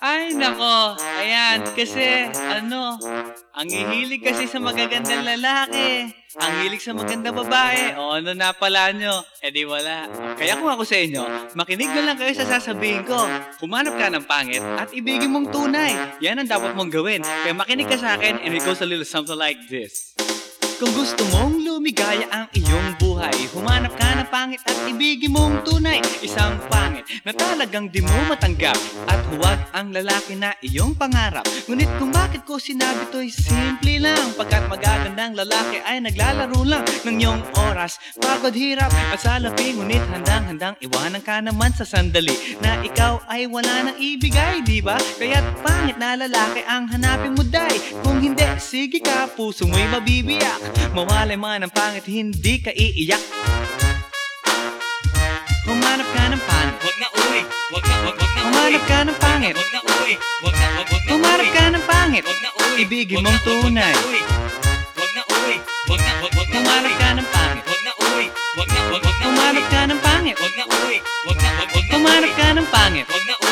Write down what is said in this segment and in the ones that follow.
Ay, nako. Ayan, kasi, ano, ang hihilig kasi sa magagandang lalaki. Ang hilig sa magandang babae. O ano na pala nyo? Eh di wala. Kaya kung ako sa inyo, makinig na lang kayo sa sasabihin ko. Humanap ka ng pangit at ibigin mong tunay. Yan ang dapat mong gawin. Kaya makinig ka sa akin and it goes a little something like this. Kung gusto mong lumigaya ang iyong buhay Humanap ka ng pangit at ibigin mong tunay. Isang pangit na talagang di mo matanggap. At huwag ang lalaki na iyong pangarap. Ngunit kung bakit ko sinabi to'y simple lang Pagkat magagandang lalaki ay naglalaro lang Ng iyong oras. Pagod hirap at salapi Ngunit handang-handang iwanan ka naman sa sandali. Na ikaw ay wala nang ibigay, di ba? Kaya't pangit na lalaki ang hanapin mo, day. Kung hindi, sige ka, puso mo'y mabibiyak Mawalay man ang pangit, hindi ka iiyak. Humanap ka ng pangit. Wag na uy, wag na wag wag na. Humanap ka ng pangit. Wag na uy, wag na wag wag na Humanap ka ng pangit. Wag na uy. Ibigin mong tunay.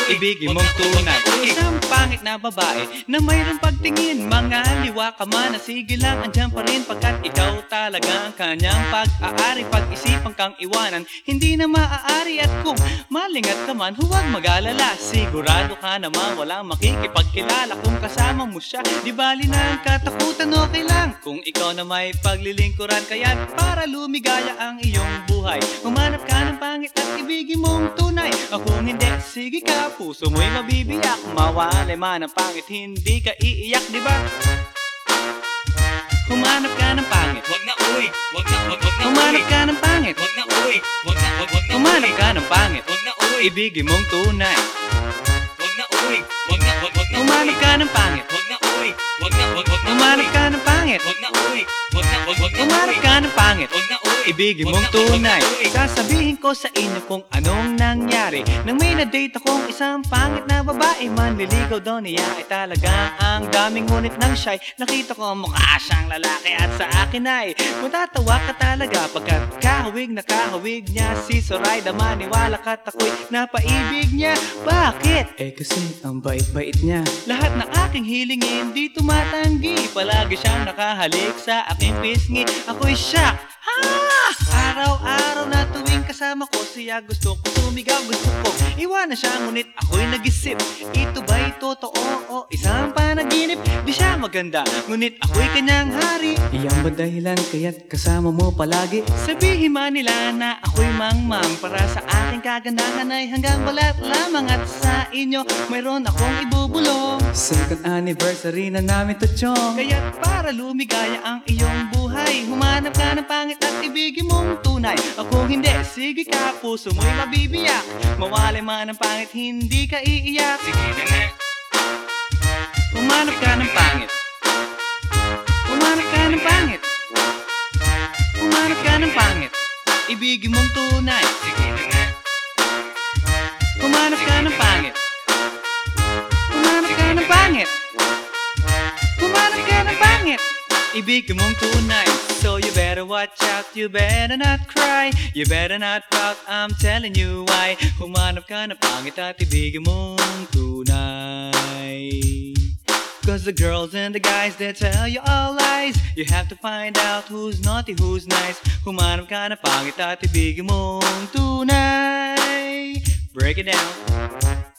Wag na tunay. Isang pangit na babae na mayroong pagtingin. Mga liwa ka man na sige lang andyan pa rin. Pagkat ikaw talaga ang kanyang pag-aari Pag-isipan kang iwanan. Hindi na maaari at kung malingat ka man Huwag mag-alala. Sigurado ka naman walang makikipagkilala. Kung kasama mo siya Di bali na ang katakutan okay lang. Kung ikaw na may paglilingkuran Kaya't para lumigaya ang iyong buhay. Humanap ka ng pangit at ibigin mong tunay. O kung hindi, sige ka, puso mo'y mabibiyak. Mawalay man ang pangit, hindi ka iiyak, di ba? Humanap ka ng pangit. Wag na uy, wag na wag wag na Humanap ka ng pangit. Wag na uy, wag na wag wag na Humanap ka ng pangit. Wag na uy, Ibigin mong tunay. Wag na uy, wag na wag wag na Humanap ka ng pangit. Wag na uy, wag na wag wag na Humanap ka uy, wag na wag wag na Humanap uy. ka ng pangit Wag na uy. Ibigin mong tunay. Sasabihin ko sa inyo kung anong nangyari Nang may na-date akong isang pangit na babae Manliligaw daw niya ay talaga ang daming ngunit ng shy Nakita ko mukha siyang lalaki at sa akin ay Matatawa ka talaga pagkat kahawig na kahawig niya Si Soraya maniwala ka't ako'y napaibig niya. Bakit? Eh kasi ang bait-bait niya. Lahat ng aking hilingin di tumatanggi. Palagi siyang nakahalik sa aking pisngi. Ako'y shock. Ha! Araw-araw na tuwing kasama ko siya. Gusto ko sumigaw gusto ko Iwanan siya ngunit ako'y nag-isip Ito ba'y totoo o isang panaginip Di siya maganda. Ngunit ako'y kanyang hari. Iyan ba dahilan kaya't kasama mo palagi? Sabihin man nila na ako'y mangmang. Para sa aking kagandahan ay hanggang balat lamang. At sa inyo mayroon akong ibubulong Second anniversary na namin to chong. Kaya't para lumigaya ang iyong buhay. Humanap ka ng pangit at ibigin mong tunay. Ako hindi, sige ka, puso mo'y mabibiyak. Mawalay man ang pangit, hindi ka iiyak. Sige na nga. Humanap ka ng pangit. Humanap ka ng pangit. Humanap ka ng pangit. Ibigin mong tunay. Sige na nga. Humanap ka ng pangit. Humanap ka ng pangit. Humanap ka ng pangit. Ibigin mong tunay. So you better watch out, you better not cry. You better not pout, I'm telling you why. Humanap ka ng pangit at ibigin mong tunay Cause the girls and the guys, they tell you all lies. You have to find out who's naughty, who's nice. Humanap ka ng pangit at ibigin mong tunay Break it down